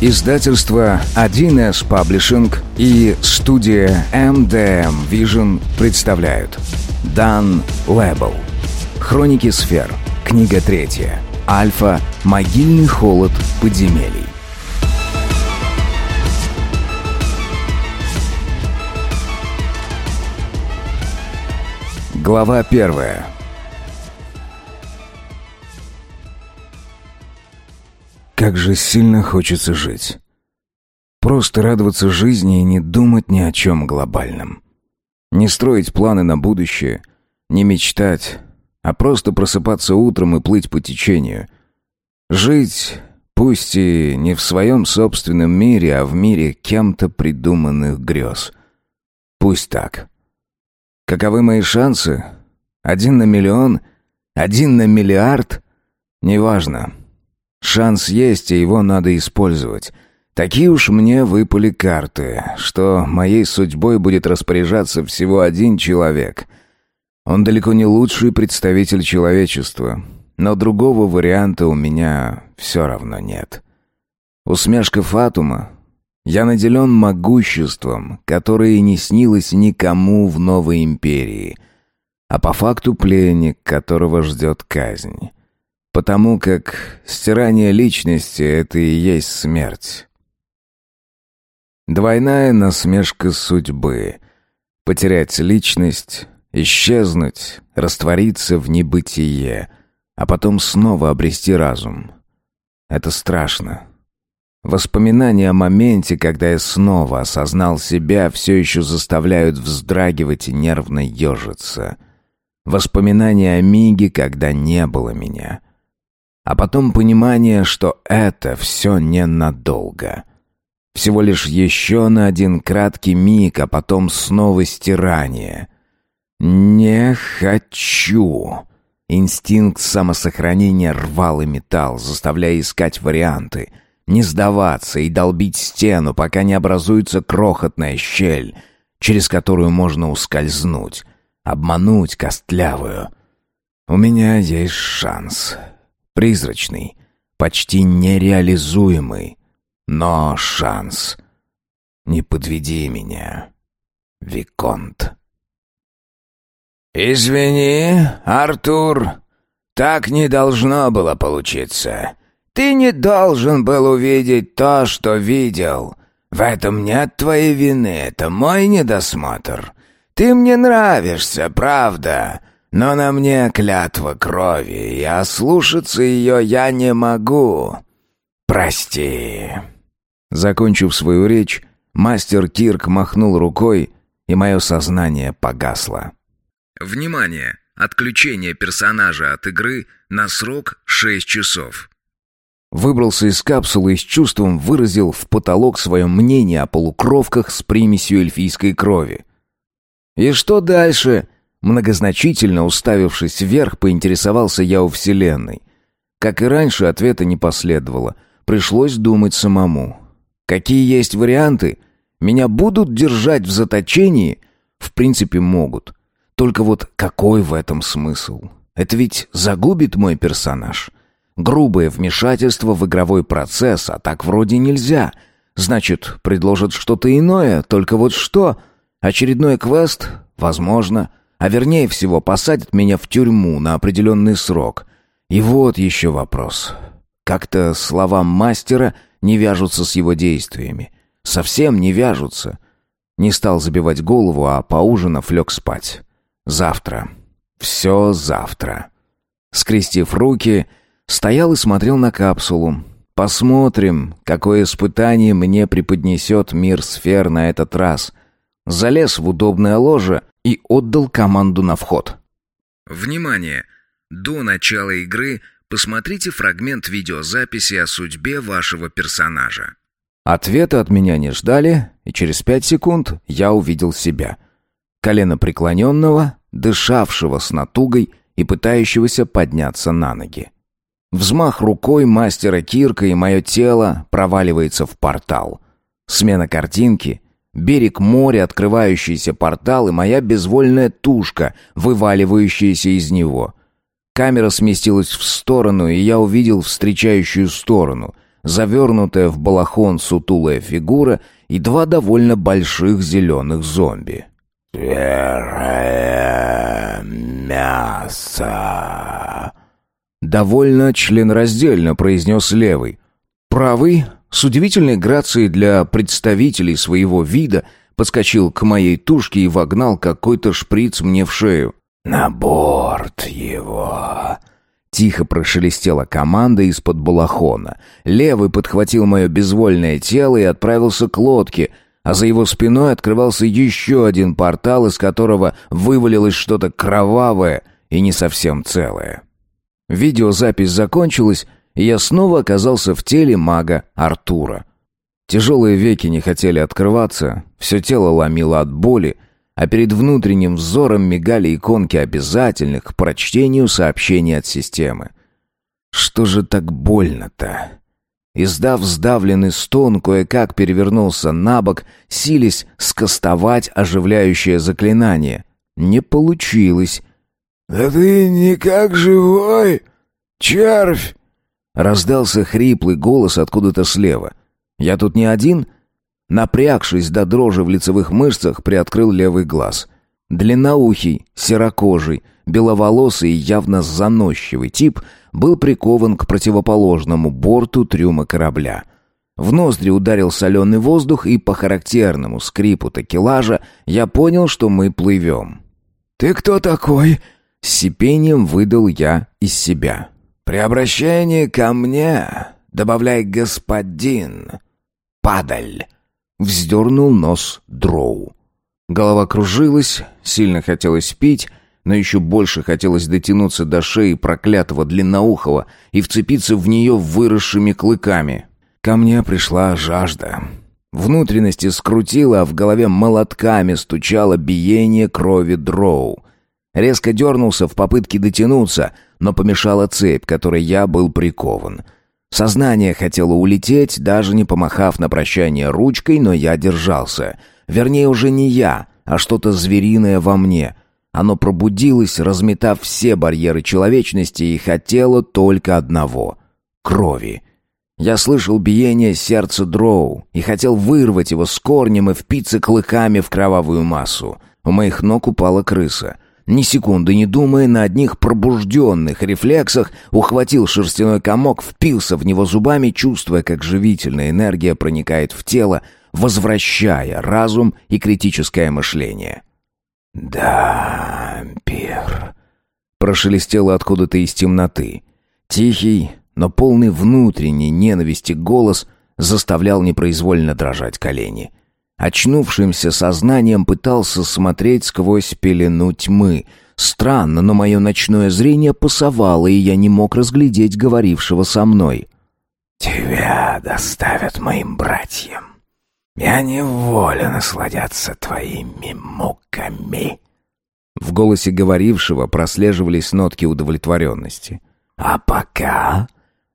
Издательство 1С Паблишинг и студия MDM Vision представляют Дан Лэбл Хроники сфер Книга третья Альфа Могильный холод подземелий Глава первая Как же сильно хочется жить. Просто радоваться жизни и не думать ни о чем глобальном. Не строить планы на будущее, не мечтать, а просто просыпаться утром и плыть по течению. Жить, пусть и не в своем собственном мире, а в мире кем-то придуманных грез. Пусть так. Каковы мои шансы? Один на миллион? Один на миллиард? Неважно. Шанс есть, и его надо использовать. Такие уж мне выпали карты, что моей судьбой будет распоряжаться всего один человек. Он далеко не лучший представитель человечества, но другого варианта у меня все равно нет. Усмешка Фатума. Я наделен могуществом, которое не снилось никому в новой империи, а по факту пленник, которого ждет казнь потому как стирание личности — это и есть смерть. Двойная насмешка судьбы. Потерять личность, исчезнуть, раствориться в небытие, а потом снова обрести разум. Это страшно. Воспоминания о моменте, когда я снова осознал себя, все еще заставляют вздрагивать и нервно ежиться. Воспоминания о миге, когда не было меня — а потом понимание, что это все ненадолго. Всего лишь еще на один краткий миг, а потом снова стирание. «Не хочу!» Инстинкт самосохранения рвал и металл, заставляя искать варианты. Не сдаваться и долбить стену, пока не образуется крохотная щель, через которую можно ускользнуть, обмануть костлявую. «У меня есть шанс призрачный, почти нереализуемый, но шанс. Не подведи меня, Виконт. «Извини, Артур, так не должно было получиться. Ты не должен был увидеть то, что видел. В этом нет твоей вины, это мой недосмотр. Ты мне нравишься, правда, но на мне клятва крови, и ослушаться ее я не могу. Прости». Закончив свою речь, мастер Кирк махнул рукой, и мое сознание погасло. «Внимание! Отключение персонажа от игры на срок 6 часов». Выбрался из капсулы и с чувством выразил в потолок свое мнение о полукровках с примесью эльфийской крови. «И что дальше?» Многозначительно уставившись вверх, поинтересовался я у Вселенной. Как и раньше, ответа не последовало. Пришлось думать самому. Какие есть варианты? Меня будут держать в заточении? В принципе, могут. Только вот какой в этом смысл? Это ведь загубит мой персонаж. Грубое вмешательство в игровой процесс, а так вроде нельзя. Значит, предложат что-то иное, только вот что? Очередной квест? Возможно. А вернее всего, посадят меня в тюрьму на определенный срок. И вот еще вопрос. Как-то слова мастера не вяжутся с его действиями. Совсем не вяжутся. Не стал забивать голову, а поужинав лег спать. Завтра. Все завтра. Скрестив руки, стоял и смотрел на капсулу. Посмотрим, какое испытание мне преподнесет мир сфер на этот раз. Залез в удобное ложе и отдал команду на вход. Внимание! До начала игры посмотрите фрагмент видеозаписи о судьбе вашего персонажа. Ответа от меня не ждали, и через пять секунд я увидел себя. Колено преклоненного, дышавшего с натугой и пытающегося подняться на ноги. Взмах рукой мастера Кирка, и мое тело проваливается в портал. Смена картинки — Берег моря, открывающийся портал и моя безвольная тушка, вываливающаяся из него. Камера сместилась в сторону, и я увидел встречающую сторону. завернутая в балахон сутулая фигура и два довольно больших зеленых зомби. «Серое мясо!» Довольно членраздельно произнес левый. Правый, с удивительной грацией для представителей своего вида, подскочил к моей тушке и вогнал какой-то шприц мне в шею. «На борт его!» Тихо прошелестела команда из-под балахона. Левый подхватил мое безвольное тело и отправился к лодке, а за его спиной открывался еще один портал, из которого вывалилось что-то кровавое и не совсем целое. Видеозапись закончилась, я снова оказался в теле мага Артура. Тяжелые веки не хотели открываться, все тело ломило от боли, а перед внутренним взором мигали иконки обязательных к прочтению сообщений от системы. Что же так больно-то? Издав сдавленный стон, кое-как перевернулся на бок, сились скостовать оживляющее заклинание. Не получилось. «Да ты никак живой, червь!» Раздался хриплый голос откуда-то слева. «Я тут не один?» Напрягшись до дрожи в лицевых мышцах, приоткрыл левый глаз. Длинноухий, серокожий, беловолосый и явно заносчивый тип был прикован к противоположному борту трюма корабля. В ноздри ударил соленый воздух, и по характерному скрипу такелажа я понял, что мы плывем. «Ты кто такой?» С сипением выдал я из себя. «При обращении ко мне добавляй «господин». «Падаль». Вздернул нос дроу. Голова кружилась, сильно хотелось пить, но еще больше хотелось дотянуться до шеи проклятого длинноухого и вцепиться в нее выросшими клыками. Ко мне пришла жажда. Внутренности скрутило, а в голове молотками стучало биение крови дроу. Резко дернулся в попытке дотянуться, но помешала цепь, которой я был прикован — Сознание хотело улететь, даже не помахав на прощание ручкой, но я держался. Вернее, уже не я, а что-то звериное во мне. Оно пробудилось, разметав все барьеры человечности и хотело только одного — крови. Я слышал биение сердца Дроу и хотел вырвать его с корнем и впиться клыками в кровавую массу. У моих ног упала крыса — ни секунды не думая, на одних пробужденных рефлексах ухватил шерстяной комок, впился в него зубами, чувствуя, как живительная энергия проникает в тело, возвращая разум и критическое мышление. «Да, пир», — прошелестело откуда-то из темноты. Тихий, но полный внутренней ненависти голос заставлял непроизвольно дрожать колени. Очнувшимся сознанием пытался смотреть сквозь пелену тьмы. Странно, но мое ночное зрение пасовало, и я не мог разглядеть говорившего со мной. «Тебя доставят моим братьям. Я не волю насладиться твоими муками». В голосе говорившего прослеживались нотки удовлетворенности. «А пока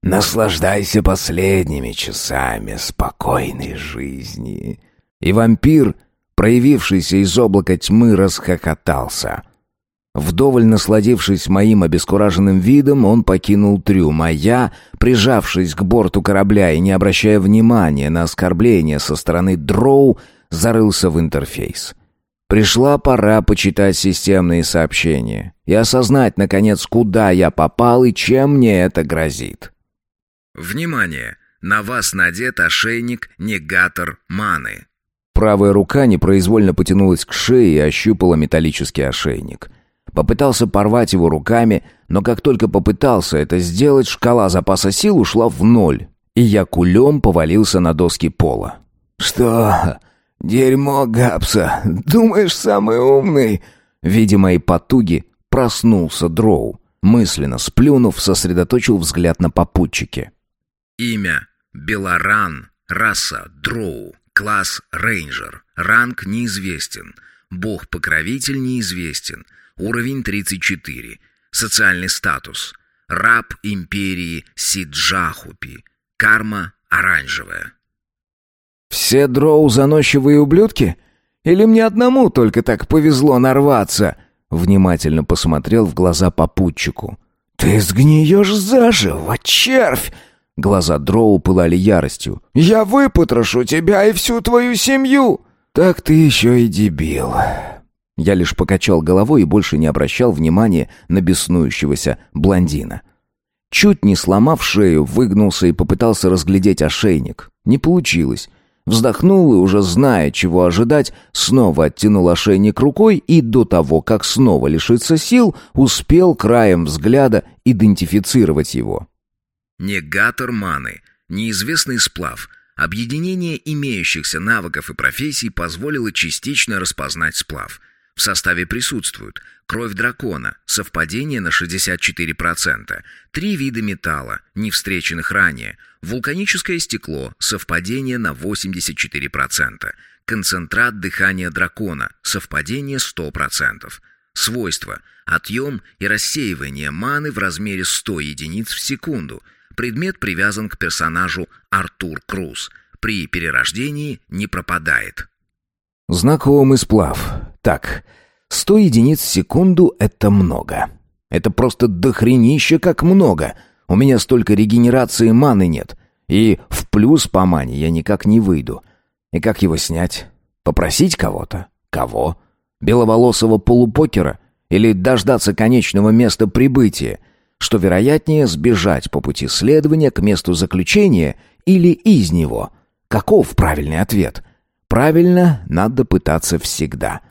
наслаждайся последними часами спокойной жизни». И вампир, проявившийся из облака тьмы, расхохотался. Вдоволь насладившись моим обескураженным видом, он покинул трюм, а я, прижавшись к борту корабля и не обращая внимания на оскорбления со стороны дроу, зарылся в интерфейс. Пришла пора почитать системные сообщения и осознать, наконец, куда я попал и чем мне это грозит. Внимание! На вас надет ошейник негатор маны. Правая рука непроизвольно потянулась к шее и ощупала металлический ошейник. Попытался порвать его руками, но как только попытался это сделать, шкала запаса сил ушла в ноль, и я кулем повалился на доски пола. «Что? Дерьмо, Гапса! Думаешь, самый умный?» Видя мои потуги, проснулся Дроу. Мысленно сплюнув, сосредоточил взгляд на попутчике. «Имя — Белоран, раса — Дроу, Класс рейнджер. Ранг неизвестен. Бог-покровитель неизвестен. Уровень 34. Социальный статус. Раб империи Сиджахупи. Карма оранжевая. «Все дроу заносчивые ублюдки? Или мне одному только так повезло нарваться?» Внимательно посмотрел в глаза попутчику. «Ты сгниешь заживо, червь!» Глаза Дроу пылали яростью. «Я выпотрошу тебя и всю твою семью!» «Так ты еще и дебил!» Я лишь покачал головой и больше не обращал внимания на беснующегося блондина. Чуть не сломав шею, выгнулся и попытался разглядеть ошейник. Не получилось. Вздохнул и, уже зная, чего ожидать, снова оттянул ошейник рукой и до того, как снова лишиться сил, успел краем взгляда идентифицировать его. Негатор маны. Неизвестный сплав. Объединение имеющихся навыков и профессий позволило частично распознать сплав. В составе присутствуют кровь дракона, совпадение на 64%, три вида металла, не встреченных ранее – Вулканическое стекло, совпадение на 84%. Концентрат дыхания дракона, совпадение 100%. Свойства. Отъем и рассеивание маны в размере 100 единиц в секунду. Предмет привязан к персонажу Артур Круз. При перерождении не пропадает. Знакомый сплав. Так, 100 единиц в секунду — это много. Это просто дохренище как много — у меня столько регенерации маны нет. И в плюс по мане я никак не выйду. И как его снять? Попросить кого-то? Кого? Беловолосого полупокера? Или дождаться конечного места прибытия? Что вероятнее, сбежать по пути следования к месту заключения или из него? Каков правильный ответ? Правильно, надо пытаться всегда.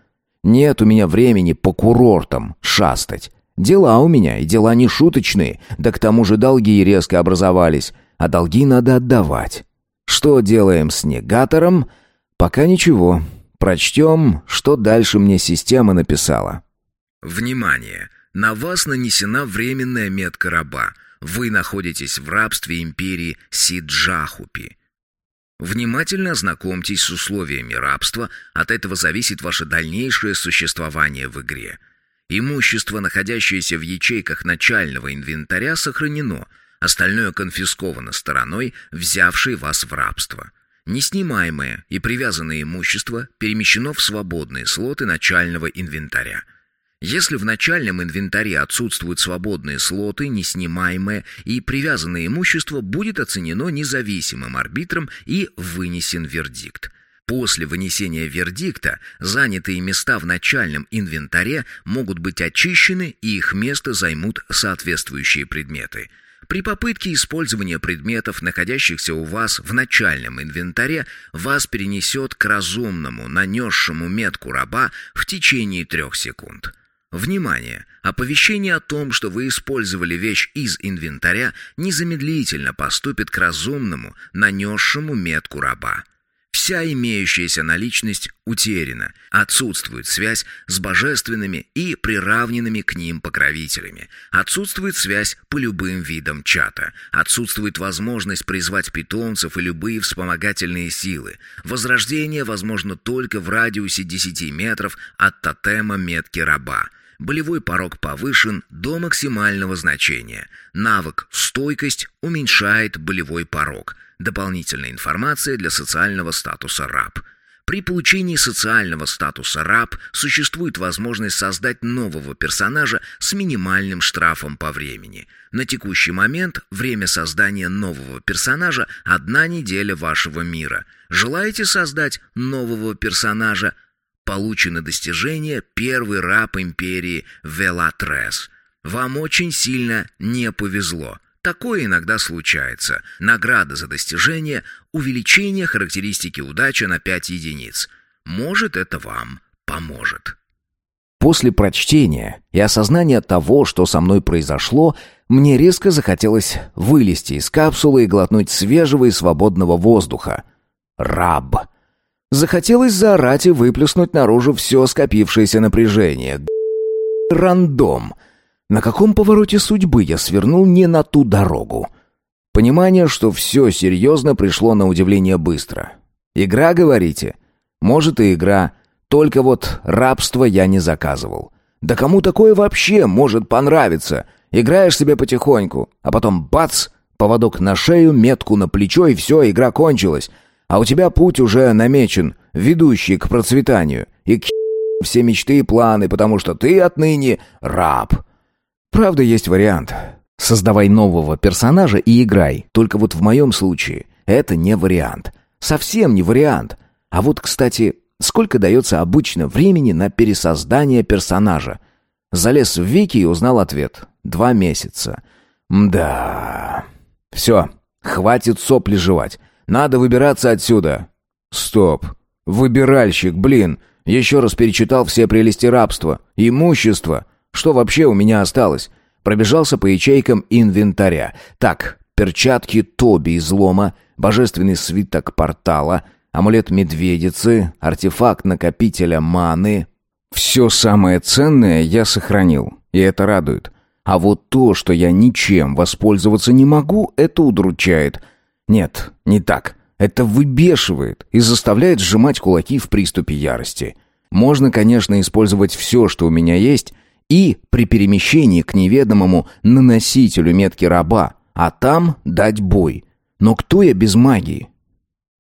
Нет у меня времени по курортам шастать. Дела у меня, и дела не шуточные, да к тому же долги резко образовались, а долги надо отдавать. Что делаем с негатором? Пока ничего. Прочтем, что дальше мне система написала. Внимание! На вас нанесена временная метка раба. Вы находитесь в рабстве империи Сиджахупи. Внимательно ознакомьтесь с условиями рабства, от этого зависит ваше дальнейшее существование в игре – Имущество, находящееся в ячейках начального инвентаря, сохранено, остальное конфисковано стороной, взявшей вас в рабство. Неснимаемое и привязанное имущество перемещено в свободные слоты начального инвентаря. Если в начальном инвентаре отсутствуют свободные слоты, неснимаемое и привязанное имущество будет оценено независимым арбитром и вынесен вердикт – После вынесения вердикта занятые места в начальном инвентаре могут быть очищены и их место займут соответствующие предметы. При попытке использования предметов, находящихся у вас в начальном инвентаре, вас перенесет к разумному, нанесшему метку раба в течение трех секунд. Внимание! Оповещение о том, что вы использовали вещь из инвентаря, незамедлительно поступит к разумному, нанесшему метку раба. Вся имеющаяся наличность утеряна, отсутствует связь с божественными и приравненными к ним покровителями, отсутствует связь по любым видам чата, отсутствует возможность призвать питомцев и любые вспомогательные силы. Возрождение возможно только в радиусе 10 метров от тотема метки раба. Болевой порог повышен до максимального значения. Навык «Стойкость» уменьшает болевой порог – Дополнительная информация для социального статуса раб. При получении социального статуса раб существует возможность создать нового персонажа с минимальным штрафом по времени. На текущий момент время создания нового персонажа – одна неделя вашего мира. Желаете создать нового персонажа? Получено достижение «Первый раб империи Велатрес». Вам очень сильно не повезло – Такое иногда случается. Награда за достижение, увеличение характеристики удачи на 5 единиц. Может, это вам поможет. После прочтения и осознания того, что со мной произошло, мне резко захотелось вылезти из капсулы и глотнуть свежего и свободного воздуха. Раб. Захотелось заорать и выплеснуть наружу все скопившееся напряжение. Рандом. На каком повороте судьбы я свернул не на ту дорогу? Понимание, что все серьезно пришло на удивление быстро. Игра, говорите? Может и игра, только вот рабство я не заказывал. Да кому такое вообще может понравиться? Играешь себе потихоньку, а потом бац, поводок на шею, метку на плечо и все, игра кончилась. А у тебя путь уже намечен, ведущий к процветанию. И к все мечты и планы, потому что ты отныне раб. Правда, есть вариант. Создавай нового персонажа и играй. Только вот в моем случае это не вариант. Совсем не вариант. А вот, кстати, сколько дается обычно времени на пересоздание персонажа? Залез в Вики и узнал ответ. Два месяца. Да. Все, хватит сопли жевать. Надо выбираться отсюда. Стоп. Выбиральщик, блин. Еще раз перечитал все прелести рабства. Имущество. Что вообще у меня осталось? Пробежался по ячейкам инвентаря. Так, перчатки Тоби излома, божественный свиток портала, амулет медведицы, артефакт накопителя маны. Все самое ценное я сохранил, и это радует. А вот то, что я ничем воспользоваться не могу, это удручает. Нет, не так. Это выбешивает и заставляет сжимать кулаки в приступе ярости. Можно, конечно, использовать все, что у меня есть, и при перемещении к неведомому наносителю метки раба, а там дать бой. Но кто я без магии?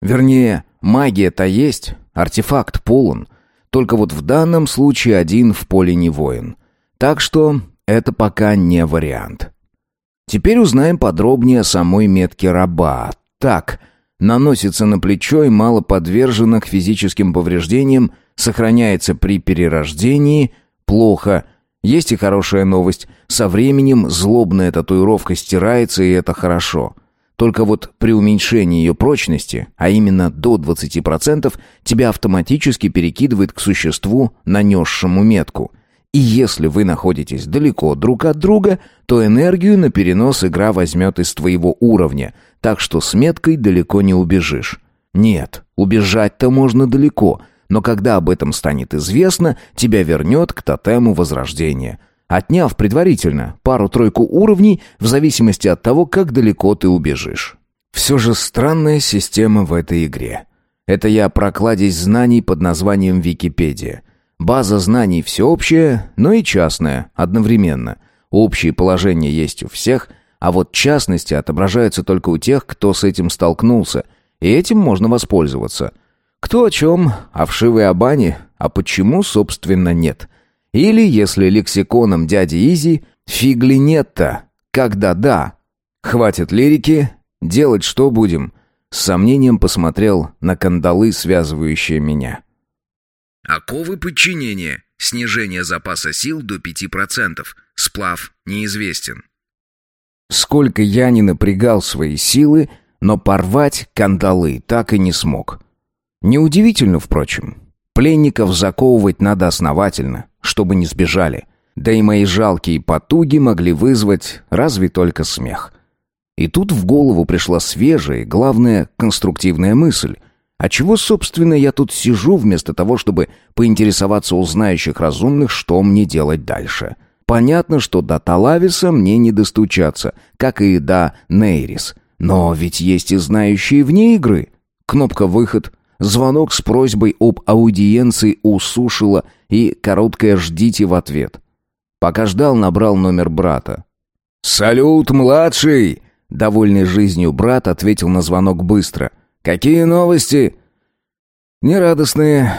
Вернее, магия-то есть, артефакт полон. Только вот в данном случае один в поле не воин. Так что это пока не вариант. Теперь узнаем подробнее о самой метке раба. Так, наносится на плечо и мало подвержена к физическим повреждениям, сохраняется при перерождении, плохо. Есть и хорошая новость. Со временем злобная татуировка стирается, и это хорошо. Только вот при уменьшении ее прочности, а именно до 20%, тебя автоматически перекидывает к существу, нанесшему метку – и если вы находитесь далеко друг от друга, то энергию на перенос игра возьмет из твоего уровня, так что с меткой далеко не убежишь. Нет, убежать-то можно далеко, но когда об этом станет известно, тебя вернет к тотему возрождения, отняв предварительно пару-тройку уровней в зависимости от того, как далеко ты убежишь. Все же странная система в этой игре. Это я про кладезь знаний под названием Википедия – База знаний всеобщая, но и частная, одновременно. Общие положения есть у всех, а вот частности отображаются только у тех, кто с этим столкнулся, и этим можно воспользоваться. Кто о чем, а вшивой о бане, а почему, собственно, нет. Или, если лексиконом дяди Изи, фигли нет-то, когда да. Хватит лирики, делать что будем. С сомнением посмотрел на кандалы, связывающие меня. Оковы подчинения. Снижение запаса сил до 5%. Сплав неизвестен. Сколько я не напрягал свои силы, но порвать кандалы так и не смог. Неудивительно, впрочем. Пленников заковывать надо основательно, чтобы не сбежали. Да и мои жалкие потуги могли вызвать разве только смех. И тут в голову пришла свежая главное, конструктивная мысль — а чего, собственно, я тут сижу, вместо того, чтобы поинтересоваться у знающих разумных, что мне делать дальше? Понятно, что до Талависа мне не достучаться, как и до Нейрис. Но ведь есть и знающие вне игры. Кнопка «Выход», звонок с просьбой об аудиенции у Сушила и короткое «Ждите» в ответ. Пока ждал, набрал номер брата. «Салют, младший!» Довольный жизнью брат ответил на звонок быстро – Какие новости?» «Нерадостные.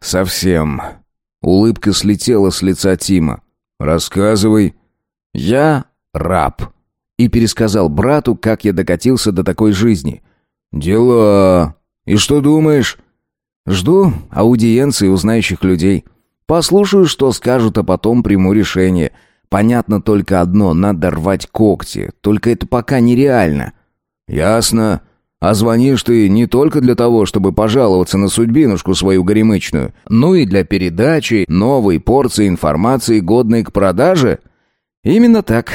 Совсем». Улыбка слетела с лица Тима. «Рассказывай». «Я раб». И пересказал брату, как я докатился до такой жизни. «Дела. И что думаешь?» «Жду аудиенции у знающих людей. Послушаю, что скажут, а потом приму решение. Понятно только одно — надо рвать когти. Только это пока нереально». «Ясно. А звонишь ты не только для того, чтобы пожаловаться на судьбинушку свою горемычную, но и для передачи новой порции информации, годной к продаже? Именно так.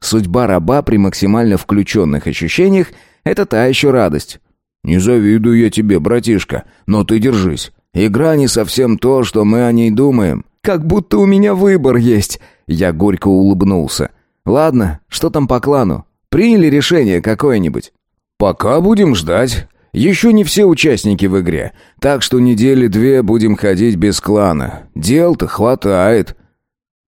Судьба раба при максимально включенных ощущениях — это та еще радость. Не завидую я тебе, братишка, но ты держись. Игра не совсем то, что мы о ней думаем. Как будто у меня выбор есть. Я горько улыбнулся. Ладно, что там по клану? Приняли решение какое-нибудь? «Пока будем ждать. Еще не все участники в игре, так что недели две будем ходить без клана. Дел-то хватает».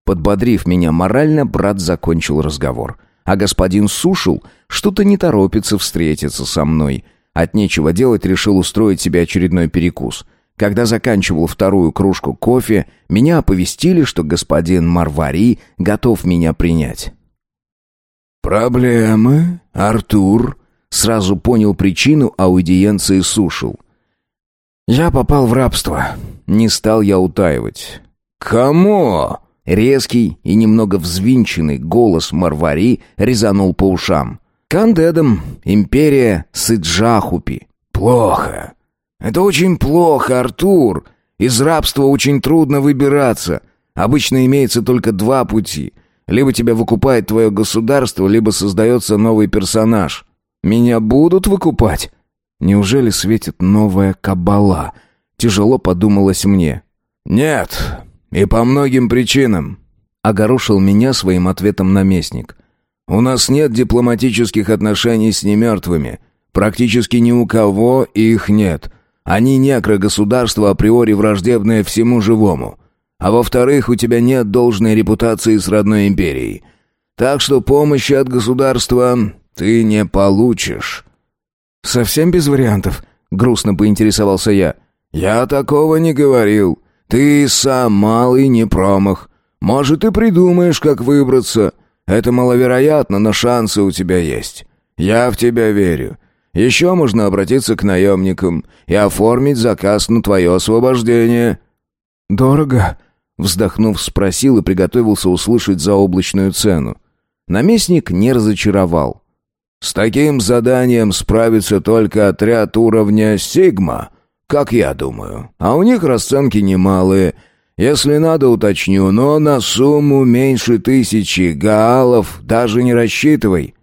Подбодрив меня морально, брат закончил разговор. А господин Сушил что-то не торопится встретиться со мной. От нечего делать решил устроить себе очередной перекус. Когда заканчивал вторую кружку кофе, меня оповестили, что господин Марвари готов меня принять. «Проблемы, Артур?» Сразу понял причину аудиенции Сушил. «Я попал в рабство. Не стал я утаивать». «Кому?» Резкий и немного взвинченный голос Марвари резанул по ушам. «Кандедом, империя Сыджахупи». «Плохо. Это очень плохо, Артур. Из рабства очень трудно выбираться. Обычно имеется только два пути. Либо тебя выкупает твое государство, либо создается новый персонаж. Меня будут выкупать? Неужели светит новая кабала? Тяжело подумалось мне. Нет, и по многим причинам. Огорошил меня своим ответом наместник. У нас нет дипломатических отношений с немертвыми. Практически ни у кого их нет. Они некрогосударство априори враждебное всему живому. А во-вторых, у тебя нет должной репутации с родной империей. Так что помощи от государства ты не получишь». «Совсем без вариантов?» — грустно поинтересовался я. «Я такого не говорил. Ты сам малый не промах. Может, и придумаешь, как выбраться. Это маловероятно, но шансы у тебя есть. Я в тебя верю. Еще можно обратиться к наемникам и оформить заказ на твое освобождение». «Дорого?» Вздохнув, спросил и приготовился услышать заоблачную цену. Наместник не разочаровал. «С таким заданием справится только отряд уровня «Сигма», как я думаю. А у них расценки немалые. Если надо, уточню, но на сумму меньше тысячи гаалов даже не рассчитывай».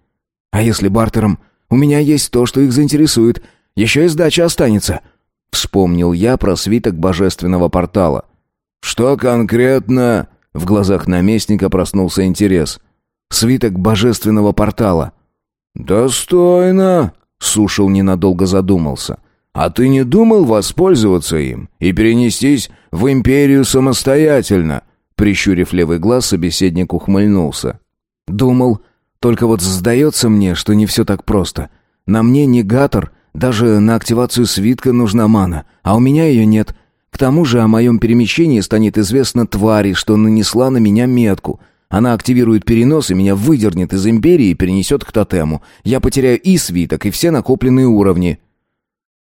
«А если бартером? У меня есть то, что их заинтересует. Еще и сдача останется». Вспомнил я про свиток божественного портала. «Что конкретно?» В глазах наместника проснулся интерес. «Свиток божественного портала». «Достойно!» — Сушил ненадолго задумался. «А ты не думал воспользоваться им и перенестись в империю самостоятельно?» Прищурив левый глаз, собеседник ухмыльнулся. «Думал. Только вот сдается мне, что не все так просто. На мне негатор, даже на активацию свитка нужна мана, а у меня ее нет. К тому же о моем перемещении станет известно твари, что нанесла на меня метку. Она активирует перенос и меня выдернет из Империи и перенесет к тотему. Я потеряю и свиток, и все накопленные уровни».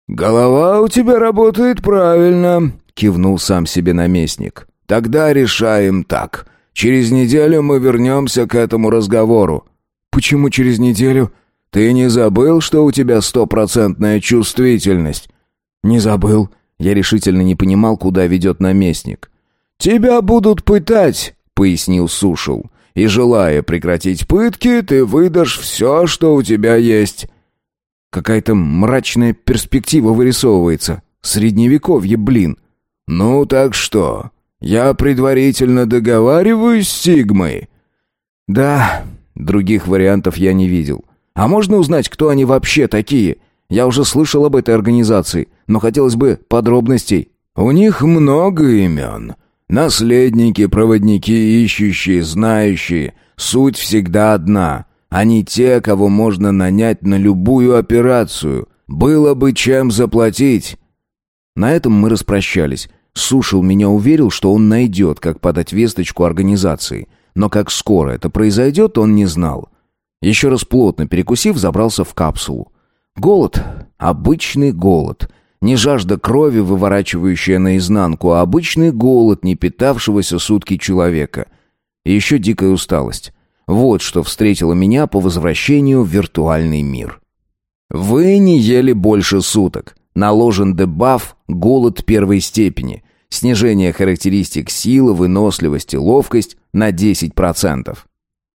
«Голова у тебя работает правильно», — кивнул сам себе наместник. «Тогда решаем так. Через неделю мы вернемся к этому разговору». «Почему через неделю?» «Ты не забыл, что у тебя стопроцентная чувствительность?» «Не забыл», я решительно не понимал, куда ведет наместник. «Тебя будут пытать», — пояснил Сушил. «И желая прекратить пытки, ты выдашь все, что у тебя есть». Какая-то мрачная перспектива вырисовывается. Средневековье, блин. «Ну так что, я предварительно договариваюсь с Сигмой?» «Да, других вариантов я не видел. А можно узнать, кто они вообще такие? Я уже слышал об этой организации, но хотелось бы подробностей». «У них много имен. Наследники, проводники, ищущие, знающие. Суть всегда одна. Они те, кого можно нанять на любую операцию. Было бы чем заплатить». На этом мы распрощались. Сушил меня уверил, что он найдет, как подать весточку организации. Но как скоро это произойдет, он не знал. Еще раз плотно перекусив, забрался в капсулу. Голод. Обычный голод. Не жажда крови, выворачивающая наизнанку, а обычный голод, не питавшегося сутки человека. И еще дикая усталость. Вот что встретило меня по возвращению в виртуальный мир. Вы не ели больше суток. Наложен дебаф «Голод первой степени». Снижение характеристик силы, выносливости, ловкость на 10%.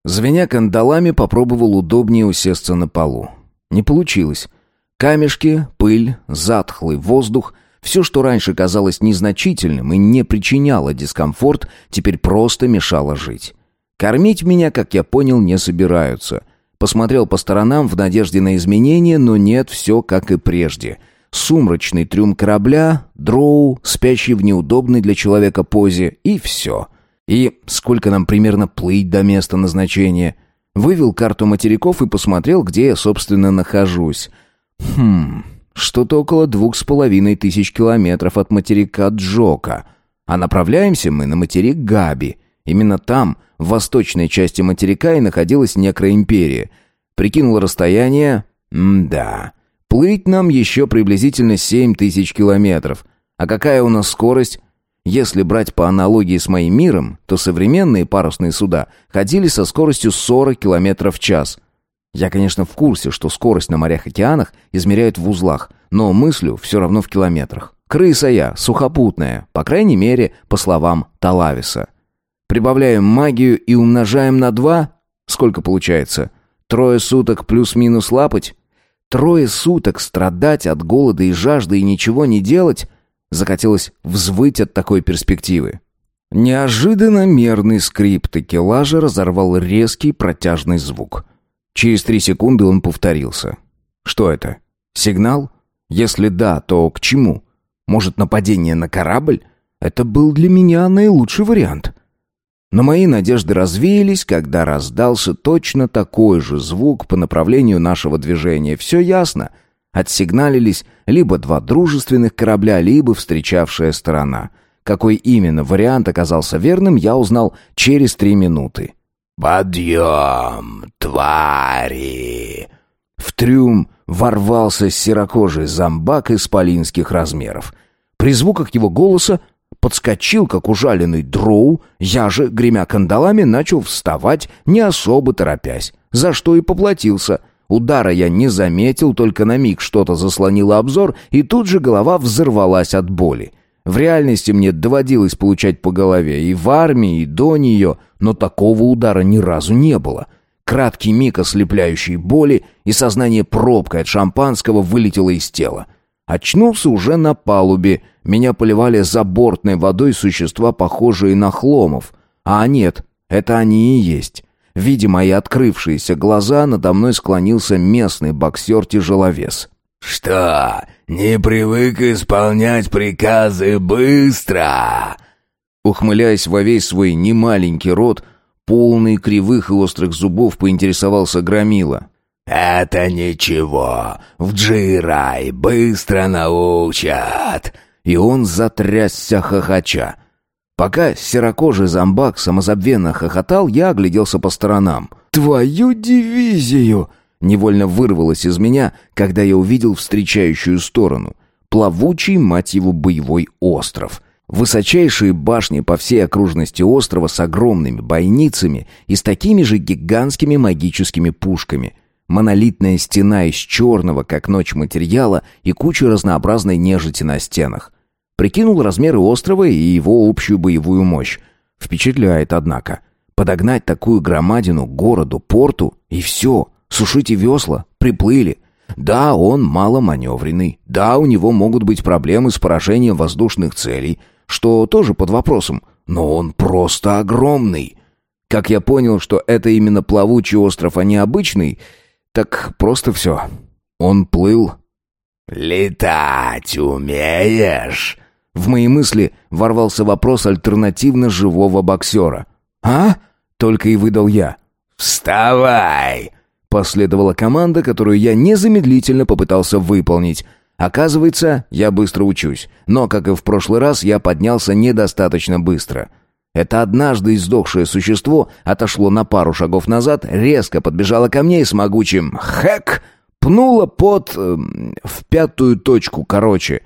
Звеня кандалами, попробовал удобнее усесться на полу. Не получилось. Камешки, пыль, затхлый воздух — все, что раньше казалось незначительным и не причиняло дискомфорт, теперь просто мешало жить. Кормить меня, как я понял, не собираются. Посмотрел по сторонам в надежде на изменения, но нет, все как и прежде. Сумрачный трюм корабля, дроу, спящий в неудобной для человека позе, и все. И сколько нам примерно плыть до места назначения? Вывел карту материков и посмотрел, где я, собственно, нахожусь. Хм, что-то около двух с половиной тысяч километров от материка Джока. А направляемся мы на материк Габи. Именно там В восточной части материка и находилась некроимперия. Прикинул расстояние... М-да. Плыть нам еще приблизительно 7 тысяч километров. А какая у нас скорость? Если брать по аналогии с моим миром, то современные парусные суда ходили со скоростью 40 километров в час. Я, конечно, в курсе, что скорость на морях-океанах измеряют в узлах, но мыслю все равно в километрах. Крыса я, сухопутная, по крайней мере, по словам Талависа. Прибавляем магию и умножаем на два. Сколько получается? Трое суток плюс-минус лапать? Трое суток страдать от голода и жажды и ничего не делать? Захотелось взвыть от такой перспективы. Неожиданно мерный скрип такелажа разорвал резкий протяжный звук. Через три секунды он повторился. Что это? Сигнал? Если да, то к чему? Может, нападение на корабль? Это был для меня наилучший вариант. Но мои надежды развеялись, когда раздался точно такой же звук по направлению нашего движения. Все ясно. Отсигналились либо два дружественных корабля, либо встречавшая сторона. Какой именно вариант оказался верным, я узнал через три минуты. «Подъем, твари!» В трюм ворвался серокожий зомбак исполинских размеров. При звуках его голоса подскочил, как ужаленный дроу, я же, гремя кандалами, начал вставать, не особо торопясь, за что и поплатился. Удара я не заметил, только на миг что-то заслонило обзор, и тут же голова взорвалась от боли. В реальности мне доводилось получать по голове и в армии, и до нее, но такого удара ни разу не было. Краткий миг ослепляющей боли, и сознание пробкой от шампанского вылетело из тела. Очнулся уже на палубе. Меня поливали забортной водой существа, похожие на хломов. А нет, это они и есть. Видя мои открывшиеся глаза, надо мной склонился местный боксер-тяжеловес. «Что, не привык исполнять приказы быстро?» Ухмыляясь во весь свой немаленький рот, полный кривых и острых зубов, поинтересовался Громила. «Это ничего, в Джирай быстро научат!» И он затрясся хохоча. Пока серокожий зомбак самозабвенно хохотал, я огляделся по сторонам. «Твою дивизию!» Невольно вырвалось из меня, когда я увидел встречающую сторону. Плавучий, мать его, боевой остров. Высочайшие башни по всей окружности острова с огромными бойницами и с такими же гигантскими магическими пушками — Монолитная стена из черного, как ночь материала, и куча разнообразной нежити на стенах. Прикинул размеры острова и его общую боевую мощь. Впечатляет, однако. Подогнать такую громадину городу, порту, и все. Сушите весла, приплыли. Да, он маломаневренный. Да, у него могут быть проблемы с поражением воздушных целей, что тоже под вопросом. Но он просто огромный. Как я понял, что это именно плавучий остров, а не обычный, так просто все. Он плыл. «Летать умеешь?» В мои мысли ворвался вопрос альтернативно живого боксера. «А?» — только и выдал я. «Вставай!» — последовала команда, которую я незамедлительно попытался выполнить. Оказывается, я быстро учусь, но, как и в прошлый раз, я поднялся недостаточно быстро — это однажды издохшее существо отошло на пару шагов назад, резко подбежало ко мне и с могучим «хэк» пнуло под... Э, в пятую точку, короче.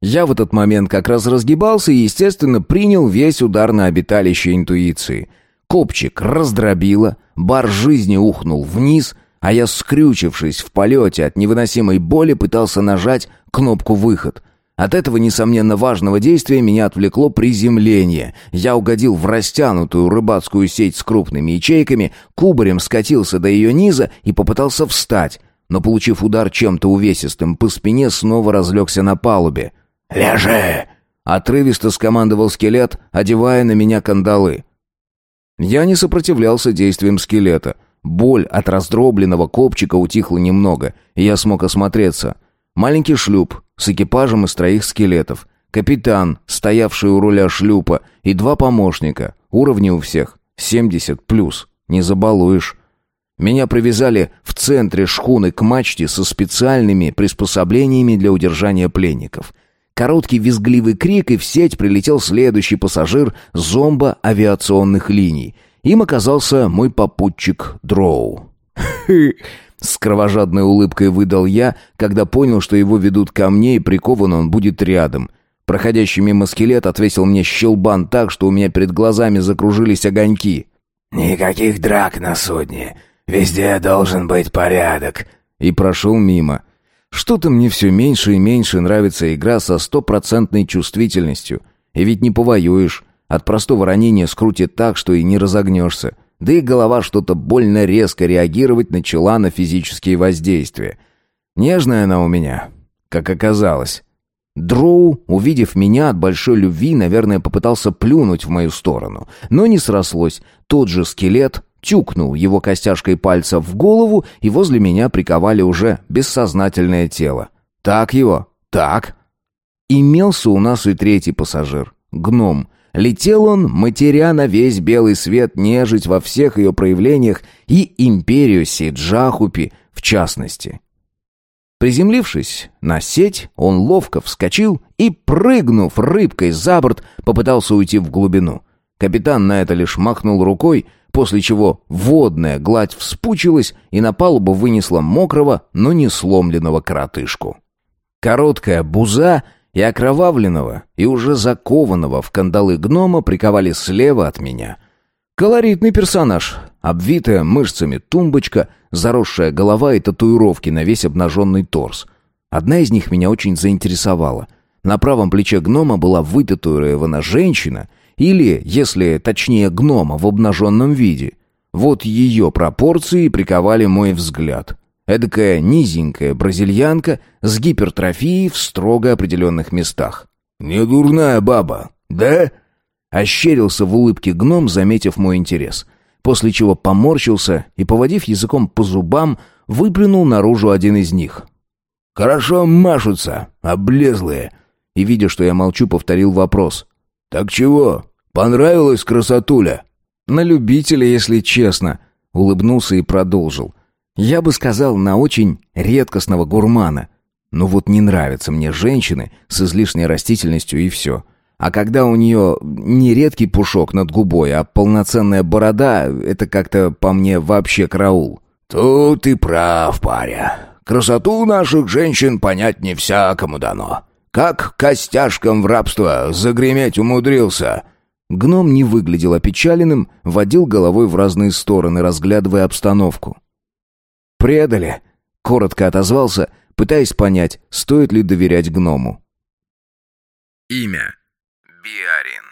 Я в этот момент как раз разгибался и, естественно, принял весь удар на обиталище интуиции. Копчик раздробило, бар жизни ухнул вниз, а я, скрючившись в полете от невыносимой боли, пытался нажать кнопку «выход». От этого, несомненно, важного действия меня отвлекло приземление. Я угодил в растянутую рыбацкую сеть с крупными ячейками, кубарем скатился до ее низа и попытался встать, но, получив удар чем-то увесистым по спине, снова разлегся на палубе. «Ляжи!» — отрывисто скомандовал скелет, одевая на меня кандалы. Я не сопротивлялся действиям скелета. Боль от раздробленного копчика утихла немного, и я смог осмотреться. Маленький шлюп с экипажем из троих скелетов, капитан, стоявший у руля шлюпа, и два помощника. Уровни у всех 70 плюс. Не забалуешь. Меня привязали в центре шхуны к мачте со специальными приспособлениями для удержания пленников. Короткий визгливый крик, и в сеть прилетел следующий пассажир зомба авиационных линий. Им оказался мой попутчик Дроу. С кровожадной улыбкой выдал я, когда понял, что его ведут ко мне и прикован он будет рядом. Проходящий мимо скелет отвесил мне щелбан так, что у меня перед глазами закружились огоньки. «Никаких драк на судне. Везде должен быть порядок». И прошел мимо. Что-то мне все меньше и меньше нравится игра со стопроцентной чувствительностью. И ведь не повоюешь. От простого ранения скрутит так, что и не разогнешься. Да и голова что-то больно резко реагировать начала на физические воздействия. Нежная она у меня, как оказалось. Дроу, увидев меня от большой любви, наверное, попытался плюнуть в мою сторону. Но не срослось. Тот же скелет тюкнул его костяшкой пальца в голову, и возле меня приковали уже бессознательное тело. Так его? Так. Имелся у нас и третий пассажир. Гном. Летел он, матеря на весь белый свет нежить во всех ее проявлениях и империю Сиджахупи в частности. Приземлившись на сеть, он ловко вскочил и, прыгнув рыбкой за борт, попытался уйти в глубину. Капитан на это лишь махнул рукой, после чего водная гладь вспучилась и на палубу вынесла мокрого, но не сломленного коротышку. Короткая буза — и окровавленного, и уже закованного в кандалы гнома приковали слева от меня. Колоритный персонаж, обвитая мышцами тумбочка, заросшая голова и татуировки на весь обнаженный торс. Одна из них меня очень заинтересовала. На правом плече гнома была вытатуирована женщина, или, если точнее, гнома в обнаженном виде. Вот ее пропорции приковали мой взгляд. Эдакая низенькая бразильянка с гипертрофией в строго определенных местах. «Не дурная баба, да?» Ощерился в улыбке гном, заметив мой интерес. После чего поморщился и, поводив языком по зубам, выплюнул наружу один из них. «Хорошо машутся, облезлые». И, видя, что я молчу, повторил вопрос. «Так чего, понравилась красотуля?» «На любителя, если честно», — улыбнулся и продолжил. Я бы сказал, на очень редкостного гурмана. Но вот не нравятся мне женщины с излишней растительностью и все. А когда у нее не редкий пушок над губой, а полноценная борода, это как-то по мне вообще караул. Тут ты прав, паря. Красоту наших женщин понять не всякому дано. Как костяшкам в рабство загреметь умудрился. Гном не выглядел опечаленным, водил головой в разные стороны, разглядывая обстановку. «Предали!» — коротко отозвался, пытаясь понять, стоит ли доверять гному. Имя. Биарин.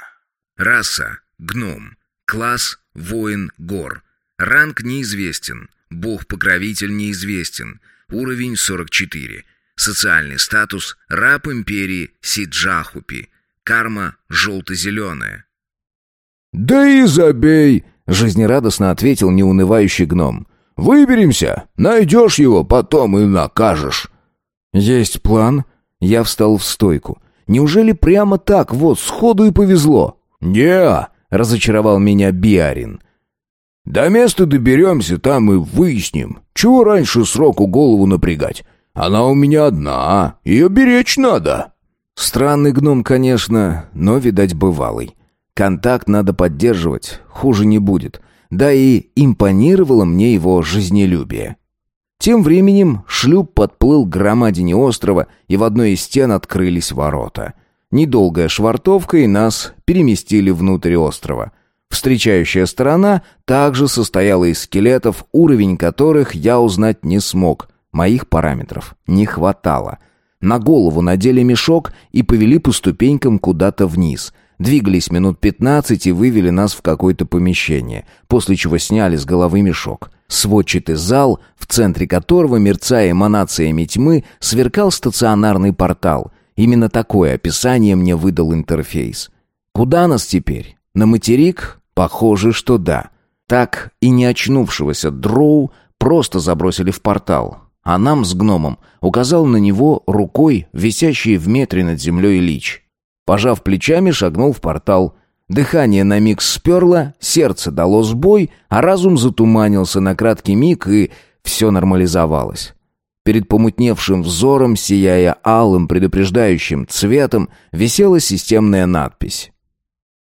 Раса. Гном. Класс. Воин гор. Ранг неизвестен. Бог-покровитель неизвестен. Уровень 44. Социальный статус. Раб империи Сиджахупи. Карма желто-зеленая. «Да и забей!» — жизнерадостно ответил неунывающий гном. Выберемся, найдешь его, потом и накажешь». «Есть план?» Я встал в стойку. «Неужели прямо так вот, сходу и повезло?» «Не-а», разочаровал меня Биарин. «До места доберемся, там и выясним. Чего раньше сроку голову напрягать? Она у меня одна, ее беречь надо». Странный гном, конечно, но, видать, бывалый. Контакт надо поддерживать, хуже не будет да и импонировало мне его жизнелюбие. Тем временем шлюп подплыл к громадине острова, и в одной из стен открылись ворота. Недолгая швартовка, и нас переместили внутрь острова. Встречающая сторона также состояла из скелетов, уровень которых я узнать не смог. Моих параметров не хватало. На голову надели мешок и повели по ступенькам куда-то вниз — Двигались минут пятнадцать и вывели нас в какое-то помещение, после чего сняли с головы мешок. Сводчатый зал, в центре которого, мерцая эманациями тьмы, сверкал стационарный портал. Именно такое описание мне выдал интерфейс. Куда нас теперь? На материк? Похоже, что да. Так и не очнувшегося дроу просто забросили в портал. А нам с гномом указал на него рукой, висящий в метре над землей лич. Пожав плечами, шагнул в портал. Дыхание на миг сперло, сердце дало сбой, а разум затуманился на краткий миг, и все нормализовалось. Перед помутневшим взором, сияя алым предупреждающим цветом, висела системная надпись.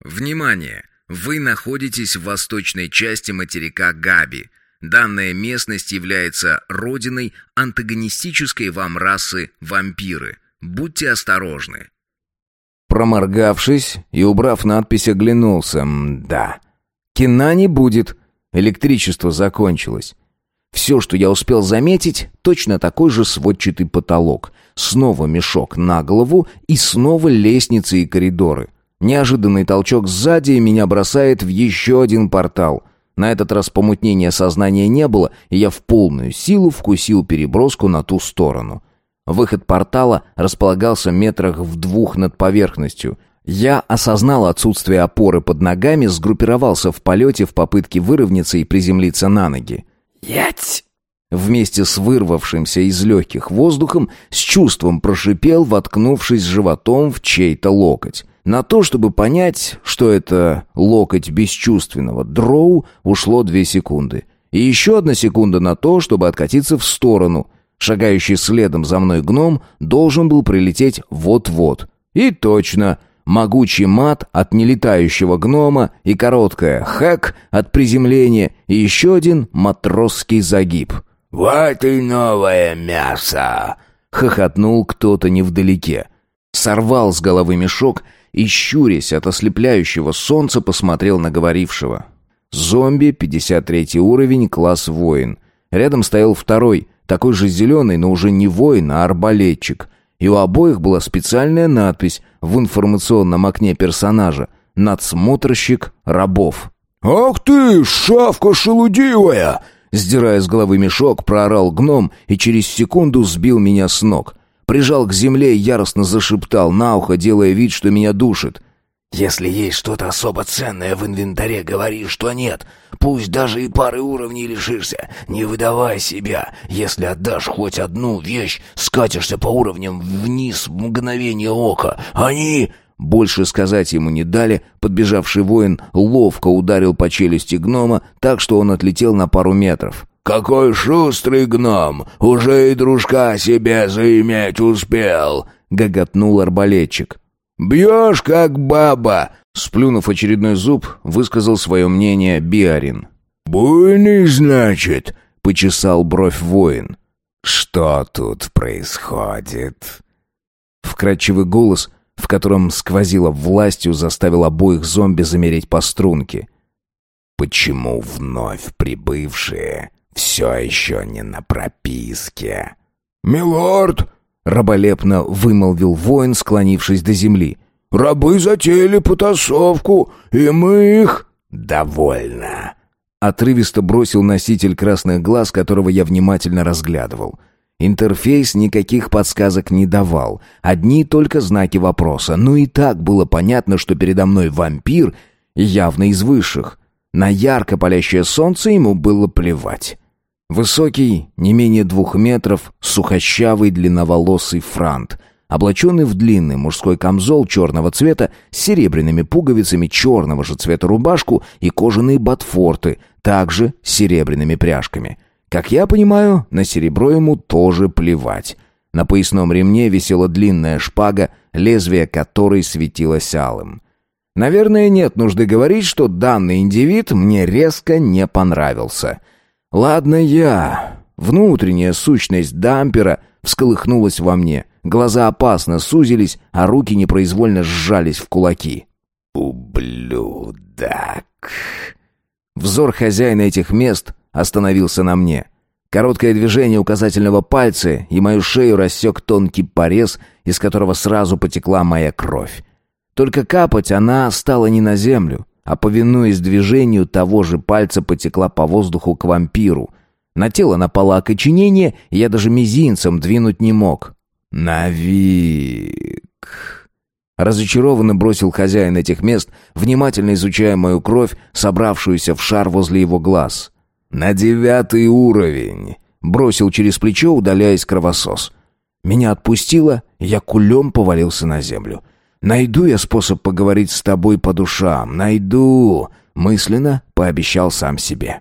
«Внимание! Вы находитесь в восточной части материка Габи. Данная местность является родиной антагонистической вам расы вампиры. Будьте осторожны. Проморгавшись и убрав надпись, оглянулся. Да. Кино не будет. Электричество закончилось. Все, что я успел заметить, точно такой же сводчатый потолок. Снова мешок на голову и снова лестницы и коридоры. Неожиданный толчок сзади меня бросает в еще один портал. На этот раз помутнения сознания не было, и я в полную силу вкусил переброску на ту сторону. Выход портала располагался метрах в двух над поверхностью. Я осознал отсутствие опоры под ногами, сгруппировался в полете в попытке выровняться и приземлиться на ноги. «Ять!» Вместе с вырвавшимся из легких воздухом, с чувством прошипел, воткнувшись животом в чей-то локоть. На то, чтобы понять, что это локоть бесчувственного дроу, ушло две секунды. И еще одна секунда на то, чтобы откатиться в сторону — Шагающий следом за мной гном должен был прилететь вот-вот. И точно, могучий мат от нелетающего гнома и короткая хэк от приземления и еще один матросский загиб. «Вот и новое мясо!» — хохотнул кто-то невдалеке. Сорвал с головы мешок и, щурясь от ослепляющего солнца, посмотрел на говорившего. Зомби, 53 уровень, класс воин. Рядом стоял второй, такой же зеленый, но уже не воин, а арбалетчик. И у обоих была специальная надпись в информационном окне персонажа «Надсмотрщик рабов». «Ах ты, шавка шелудивая!» Сдирая с головы мешок, проорал гном и через секунду сбил меня с ног. Прижал к земле и яростно зашептал на ухо, делая вид, что меня душит. Если есть что-то особо ценное в инвентаре, говори, что нет. Пусть даже и пары уровней лишишься. Не выдавай себя. Если отдашь хоть одну вещь, скатишься по уровням вниз в мгновение ока. Они...» Больше сказать ему не дали. Подбежавший воин ловко ударил по челюсти гнома, так что он отлетел на пару метров. «Какой шустрый гном! Уже и дружка себе заиметь успел!» — гоготнул арбалетчик. «Бьешь, как баба!» Сплюнув очередной зуб, высказал свое мнение Биарин. «Буйный, значит?» — почесал бровь воин. «Что тут происходит?» Вкрадчивый голос, в котором сквозило властью, заставил обоих зомби замереть по струнке. «Почему вновь прибывшие все еще не на прописке?» «Милорд!» Раболепно вымолвил воин, склонившись до земли. «Рабы затеяли потасовку, и мы их...» «Довольно!» Отрывисто бросил носитель красных глаз, которого я внимательно разглядывал. Интерфейс никаких подсказок не давал, одни только знаки вопроса, но и так было понятно, что передо мной вампир, явно из высших. На ярко палящее солнце ему было плевать. Высокий, не менее двух метров, сухощавый, длинноволосый франт, облаченный в длинный мужской камзол черного цвета с серебряными пуговицами, черного же цвета рубашку и кожаные ботфорты, также с серебряными пряжками. Как я понимаю, на серебро ему тоже плевать. На поясном ремне висела длинная шпага, лезвие которой светилось алым. Наверное, нет нужды говорить, что данный индивид мне резко не понравился — Ладно я. Внутренняя сущность дампера всколыхнулась во мне. Глаза опасно сузились, а руки непроизвольно сжались в кулаки. «Ублюдок!» Взор хозяина этих мест остановился на мне. Короткое движение указательного пальца, и мою шею рассек тонкий порез, из которого сразу потекла моя кровь. Только капать она стала не на землю, а повинуясь движению того же пальца потекла по воздуху к вампиру. На тело напало окоченение, я даже мизинцем двинуть не мог. «Навик!» Разочарованно бросил хозяин этих мест, внимательно изучая мою кровь, собравшуюся в шар возле его глаз. «На девятый уровень!» Бросил через плечо, удаляясь кровосос. Меня отпустило, я кулем повалился на землю. Найду я способ поговорить с тобой по душам, найду, мысленно пообещал сам себе.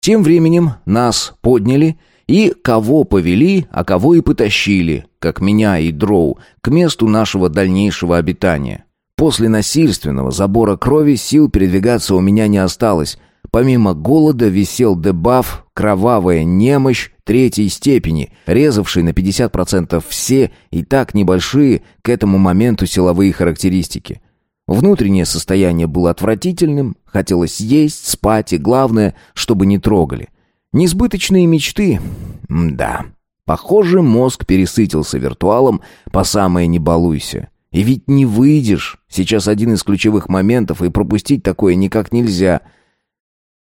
Тем временем нас подняли и кого повели, а кого и потащили, как меня и Дроу, к месту нашего дальнейшего обитания. После насильственного забора крови сил передвигаться у меня не осталось. Помимо голода висел дебаф «Кровавая немощь» третьей степени, резавший на 50% все и так небольшие к этому моменту силовые характеристики. Внутреннее состояние было отвратительным, хотелось есть, спать и, главное, чтобы не трогали. Несбыточные мечты? М да. Похоже, мозг пересытился виртуалом по самое не балуйся. И ведь не выйдешь. Сейчас один из ключевых моментов, и пропустить такое никак нельзя.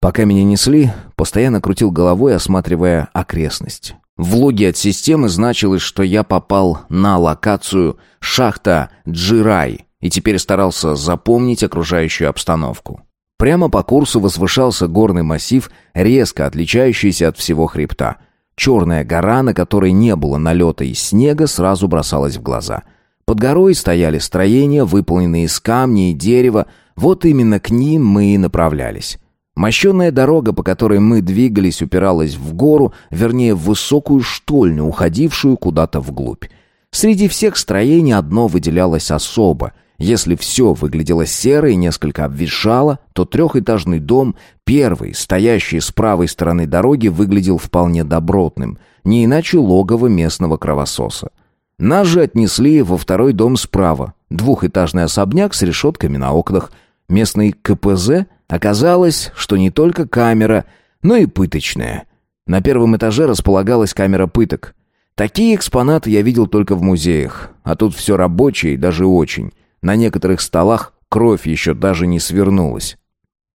Пока меня несли, постоянно крутил головой, осматривая окрестность. В логе от системы значилось, что я попал на локацию шахта Джирай и теперь старался запомнить окружающую обстановку. Прямо по курсу возвышался горный массив, резко отличающийся от всего хребта. Черная гора, на которой не было налета из снега, сразу бросалась в глаза. Под горой стояли строения, выполненные из камня и дерева. Вот именно к ним мы и направлялись. Мощенная дорога, по которой мы двигались, упиралась в гору, вернее, в высокую штольню, уходившую куда-то вглубь. Среди всех строений одно выделялось особо. Если все выглядело серо и несколько обветшало, то трехэтажный дом, первый, стоящий с правой стороны дороги, выглядел вполне добротным, не иначе логово местного кровососа. Нас же отнесли во второй дом справа. Двухэтажный особняк с решетками на окнах. Местный КПЗ оказалось, что не только камера, но и пыточная. На первом этаже располагалась камера пыток. Такие экспонаты я видел только в музеях, а тут все рабочее и даже очень. На некоторых столах кровь еще даже не свернулась.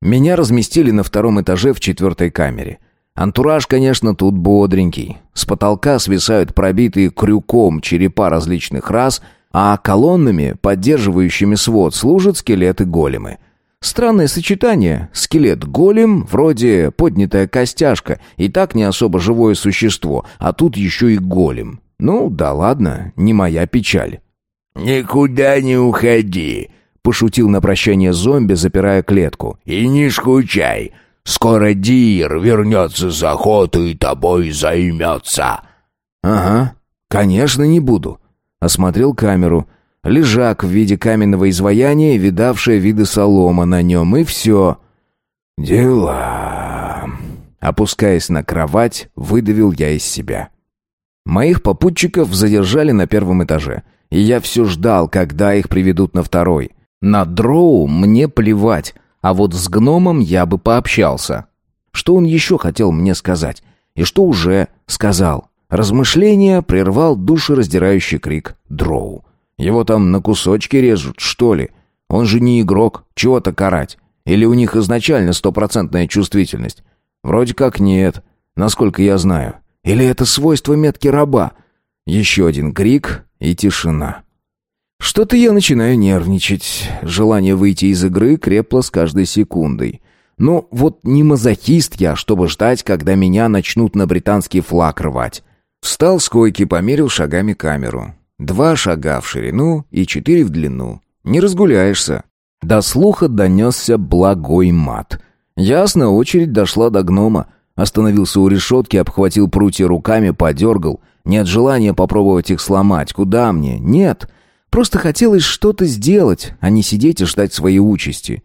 Меня разместили на втором этаже в четвертой камере. Антураж, конечно, тут бодренький. С потолка свисают пробитые крюком черепа различных рас, а колоннами, поддерживающими свод, служат скелеты-големы. Странное сочетание. Скелет-голем, вроде поднятая костяшка, и так не особо живое существо, а тут еще и голем. Ну, да ладно, не моя печаль. «Никуда не уходи», — пошутил на прощание зомби, запирая клетку. «И не скучай. Скоро Дир вернется с охоты и тобой займется». «Ага, конечно, не буду». Осмотрел камеру. Лежак в виде каменного изваяния, видавшая виды солома на нем, и все. «Дела...» Опускаясь на кровать, выдавил я из себя. Моих попутчиков задержали на первом этаже, и я все ждал, когда их приведут на второй. На дроу мне плевать, а вот с гномом я бы пообщался. Что он еще хотел мне сказать? И что уже сказал? Размышление прервал душераздирающий крик дроу. Его там на кусочки режут, что ли? Он же не игрок, чего-то карать. Или у них изначально стопроцентная чувствительность? Вроде как нет, насколько я знаю. Или это свойство метки раба? Еще один крик и тишина. Что-то я начинаю нервничать. Желание выйти из игры крепло с каждой секундой. Ну, вот не мазохист я, чтобы ждать, когда меня начнут на британский флаг рвать. Встал с койки, померил шагами камеру. Два шага в ширину и четыре в длину. Не разгуляешься. До слуха донесся благой мат. Ясно, очередь дошла до гнома. Остановился у решетки, обхватил прутья руками, подергал. Нет желания попробовать их сломать. Куда мне? Нет. Просто хотелось что-то сделать, а не сидеть и ждать своей участи.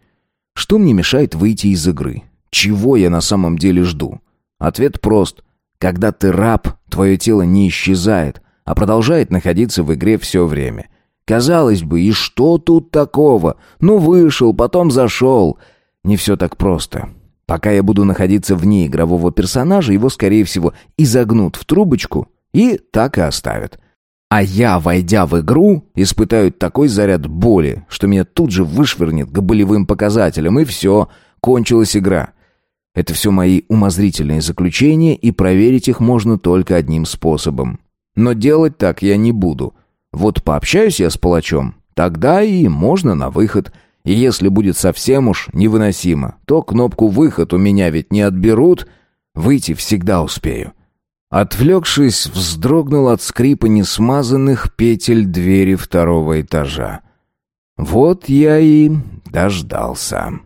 Что мне мешает выйти из игры? Чего я на самом деле жду? Ответ прост. Когда ты раб, твое тело не исчезает, а продолжает находиться в игре все время. Казалось бы, и что тут такого? Ну, вышел, потом зашел. Не все так просто. Пока я буду находиться вне игрового персонажа, его, скорее всего, изогнут в трубочку и так и оставят. А я, войдя в игру, испытаю такой заряд боли, что меня тут же вышвырнет к болевым показателям, и все, кончилась игра. Это все мои умозрительные заключения, и проверить их можно только одним способом. Но делать так я не буду. Вот пообщаюсь я с палачом, тогда и можно на выход. И если будет совсем уж невыносимо, то кнопку «выход» у меня ведь не отберут, выйти всегда успею. Отвлекшись, вздрогнул от скрипа несмазанных петель двери второго этажа. Вот я и дождался.